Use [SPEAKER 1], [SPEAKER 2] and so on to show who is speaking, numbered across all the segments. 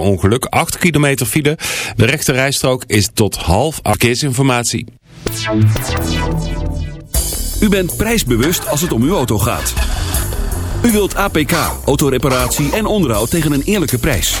[SPEAKER 1] ongeluk 8 kilometer file. De rechte rijstrook is tot half verkeersinformatie.
[SPEAKER 2] U bent prijsbewust als het om uw auto gaat. U wilt APK, autoreparatie en onderhoud tegen een eerlijke prijs.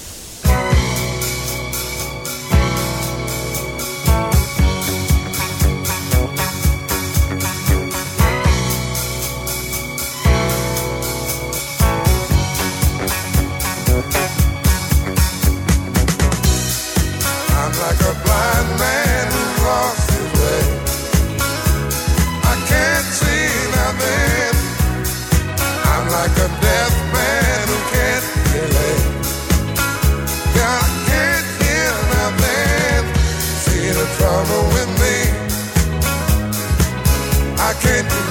[SPEAKER 3] I can't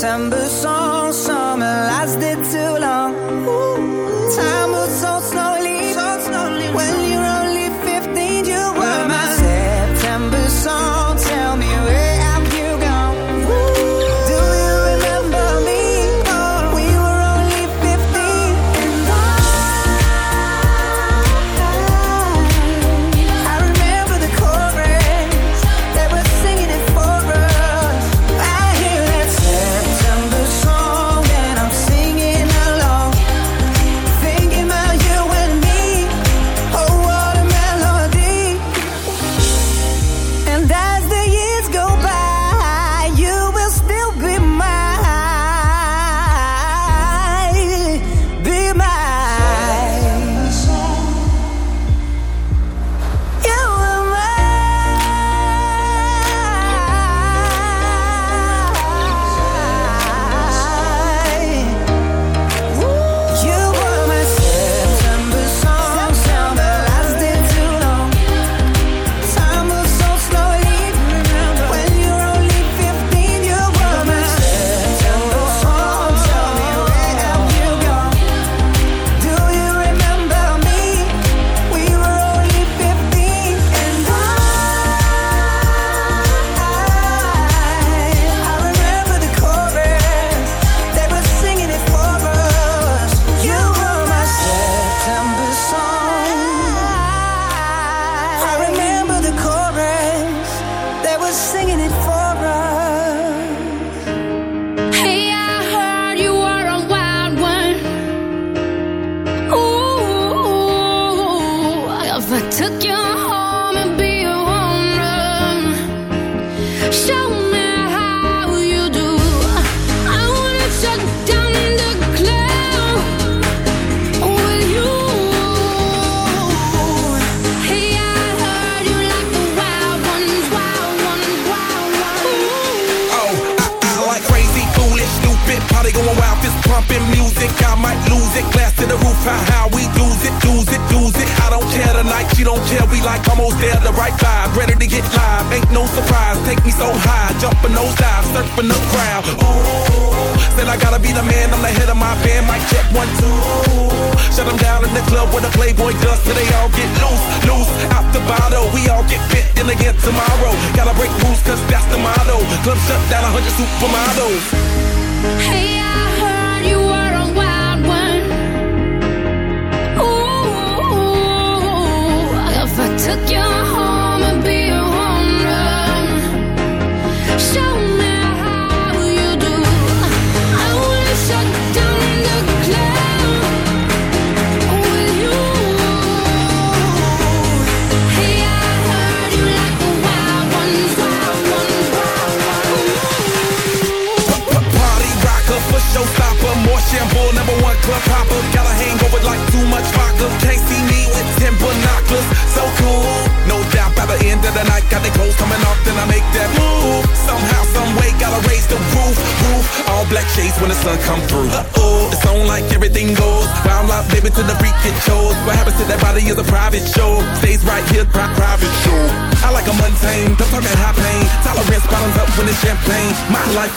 [SPEAKER 4] September song.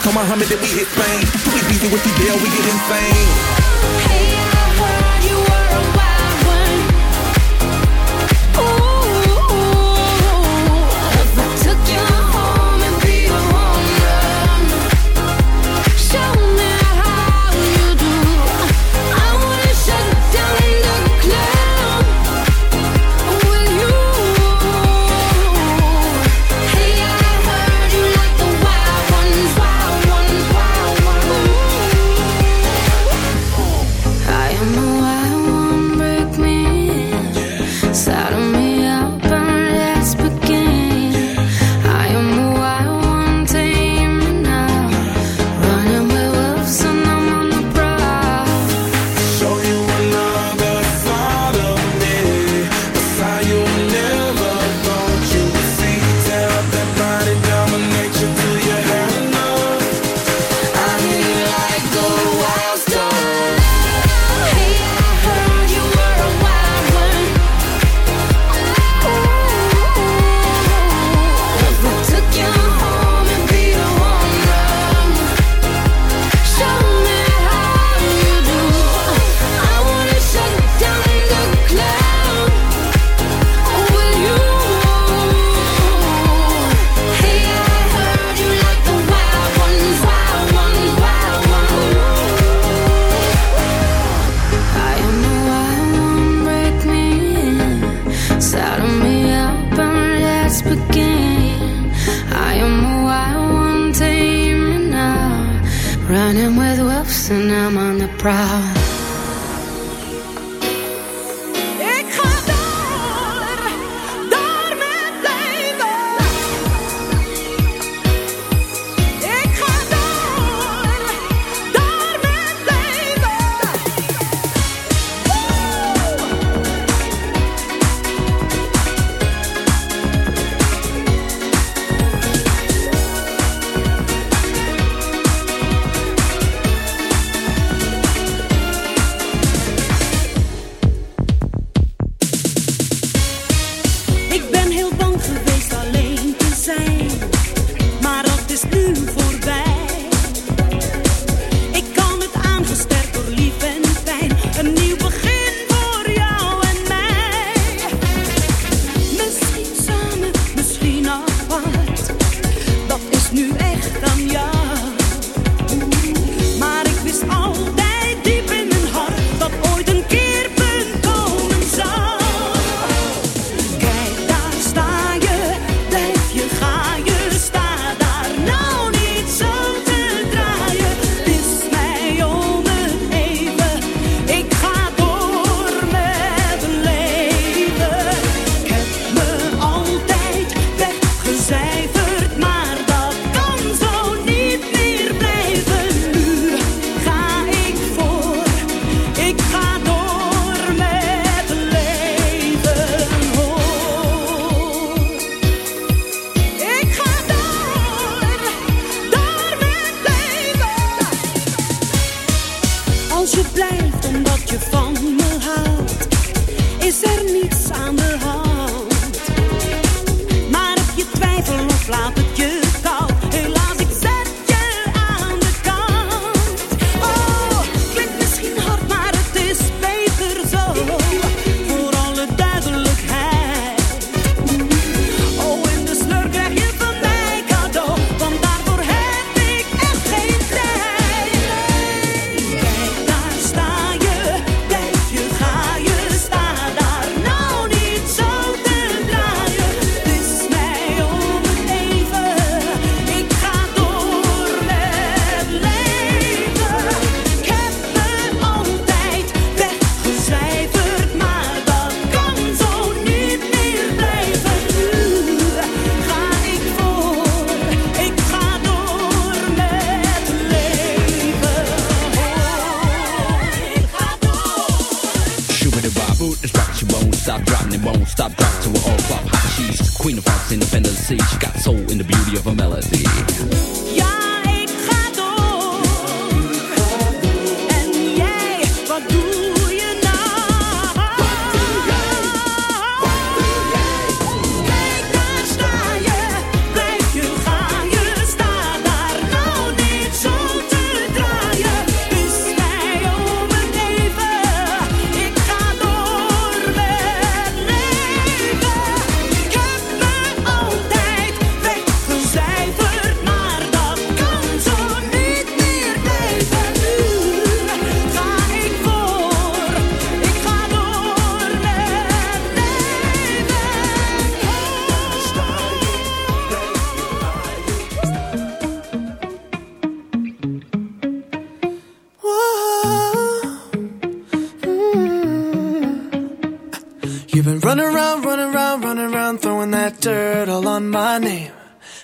[SPEAKER 4] Told Muhammad that we
[SPEAKER 5] hit fame. We easy with you, Dale, we get insane.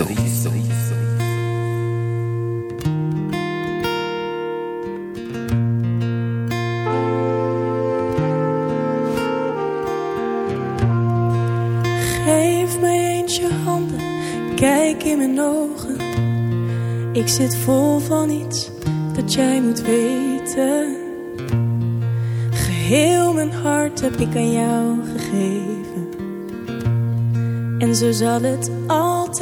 [SPEAKER 6] Is lethal.
[SPEAKER 7] Geef mij eens je handen, kijk in mijn ogen. Ik zit vol van iets dat jij moet weten. Geheel mijn hart heb ik aan jou gegeven. En zo zal het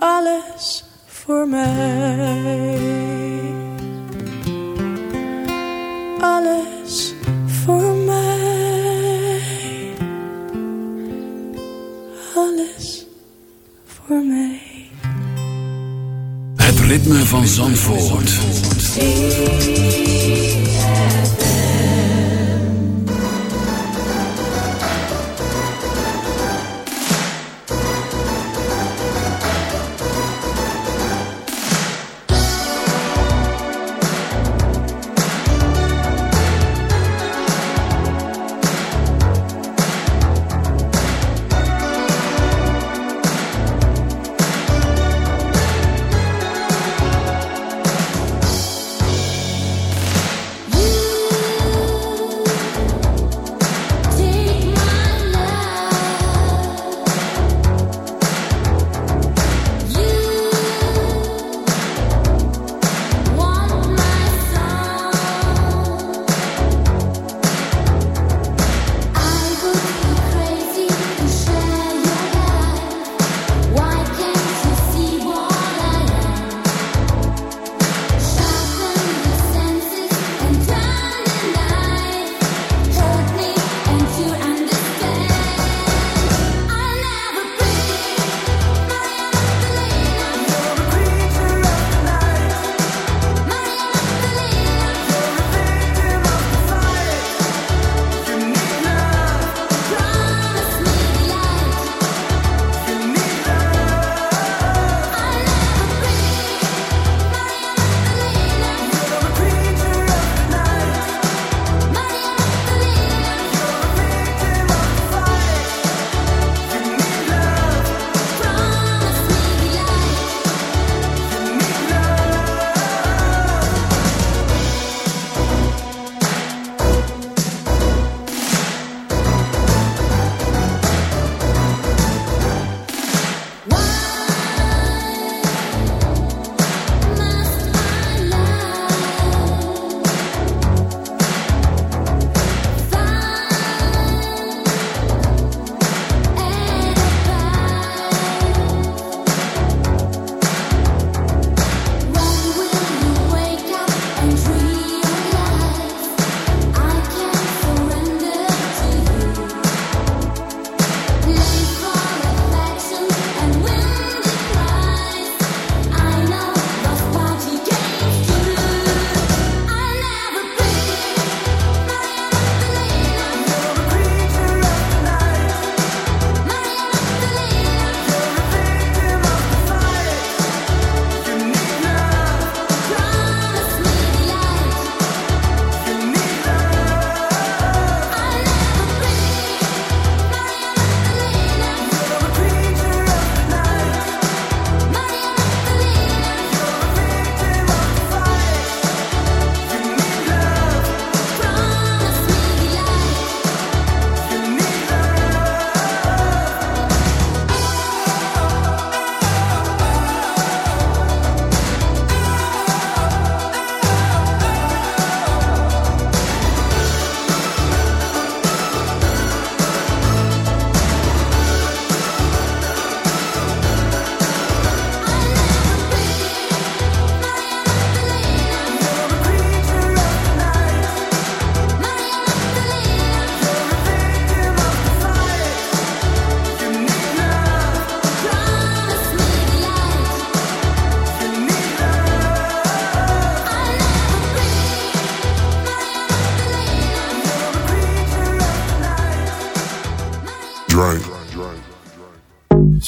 [SPEAKER 7] alles voor mij. Alles voor mij. Alles voor mij.
[SPEAKER 2] Het ritme van Zandvoort.
[SPEAKER 8] Zandvoort.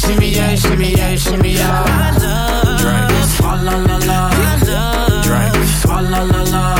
[SPEAKER 9] shimmy, yeah, shimmy, yeah, shimmy, yeah. I love drinks. la la la. Drag this, la la la.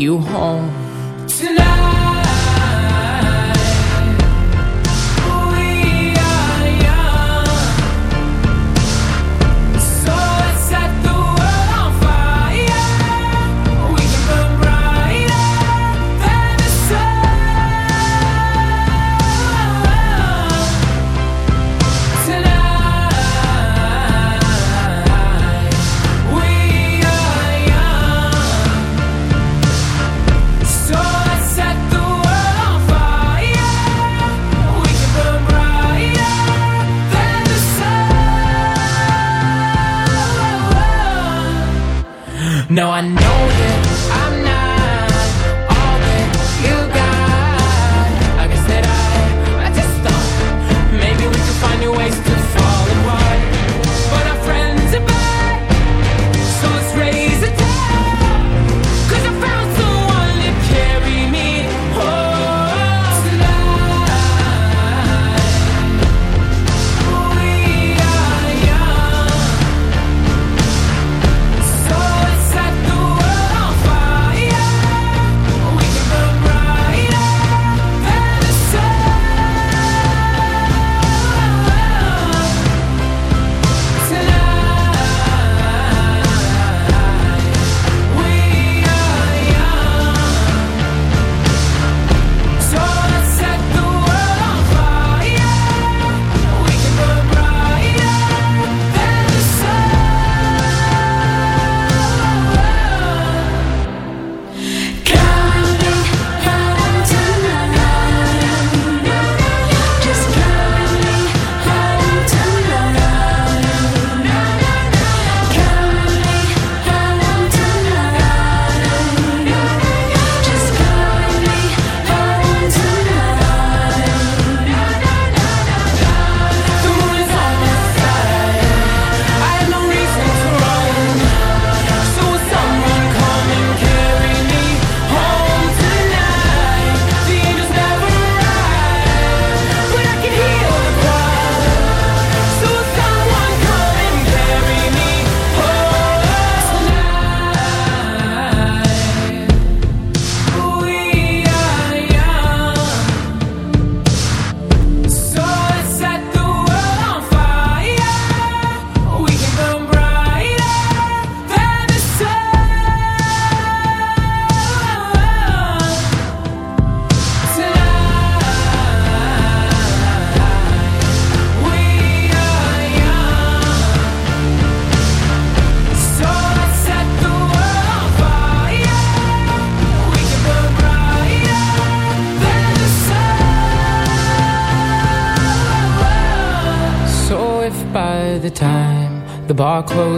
[SPEAKER 10] you home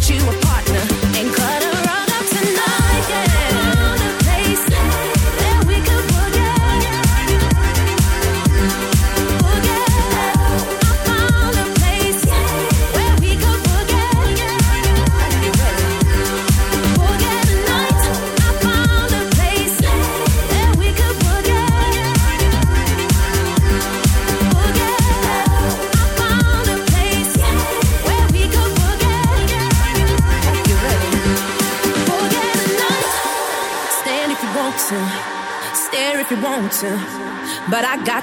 [SPEAKER 7] what you.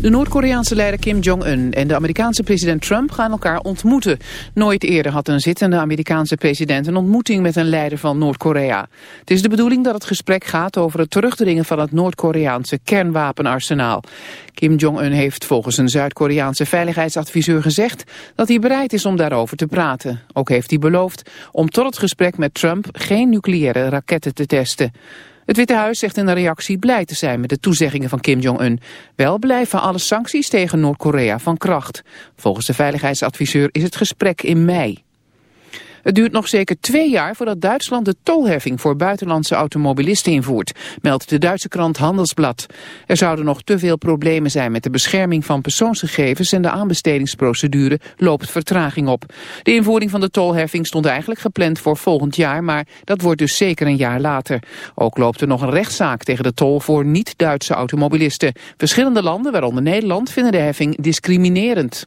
[SPEAKER 11] De Noord-Koreaanse leider Kim Jong-un en de Amerikaanse president Trump gaan elkaar ontmoeten. Nooit eerder had een zittende Amerikaanse president een ontmoeting met een leider van Noord-Korea. Het is de bedoeling dat het gesprek gaat over het terugdringen van het Noord-Koreaanse kernwapenarsenaal. Kim Jong-un heeft volgens een Zuid-Koreaanse veiligheidsadviseur gezegd dat hij bereid is om daarover te praten. Ook heeft hij beloofd om tot het gesprek met Trump geen nucleaire raketten te testen. Het Witte Huis zegt in een reactie blij te zijn met de toezeggingen van Kim Jong-un. Wel blijven alle sancties tegen Noord-Korea van kracht. Volgens de veiligheidsadviseur is het gesprek in mei. Het duurt nog zeker twee jaar voordat Duitsland de tolheffing voor buitenlandse automobilisten invoert, meldt de Duitse krant Handelsblad. Er zouden nog te veel problemen zijn met de bescherming van persoonsgegevens en de aanbestedingsprocedure loopt vertraging op. De invoering van de tolheffing stond eigenlijk gepland voor volgend jaar, maar dat wordt dus zeker een jaar later. Ook loopt er nog een rechtszaak tegen de tol voor niet-Duitse automobilisten. Verschillende landen, waaronder Nederland, vinden de heffing discriminerend.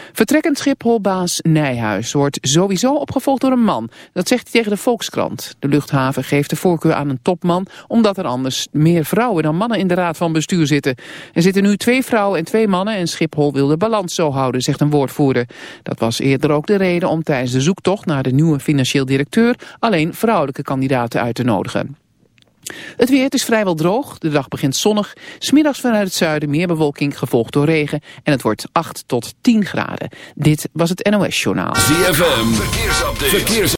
[SPEAKER 11] Vertrekkend Schipholbaas Nijhuis wordt sowieso opgevolgd door een man. Dat zegt hij tegen de Volkskrant. De luchthaven geeft de voorkeur aan een topman... omdat er anders meer vrouwen dan mannen in de raad van bestuur zitten. Er zitten nu twee vrouwen en twee mannen... en Schiphol wil de balans zo houden, zegt een woordvoerder. Dat was eerder ook de reden om tijdens de zoektocht... naar de nieuwe financieel directeur... alleen vrouwelijke kandidaten uit te nodigen. Het weer het is vrijwel droog. De dag begint zonnig. Smiddags vanuit het zuiden meer bewolking, gevolgd door regen. En het wordt 8 tot 10 graden. Dit was het NOS Journaal.
[SPEAKER 2] ZFM, verkeersupdate. Verkeers